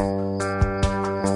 Bye.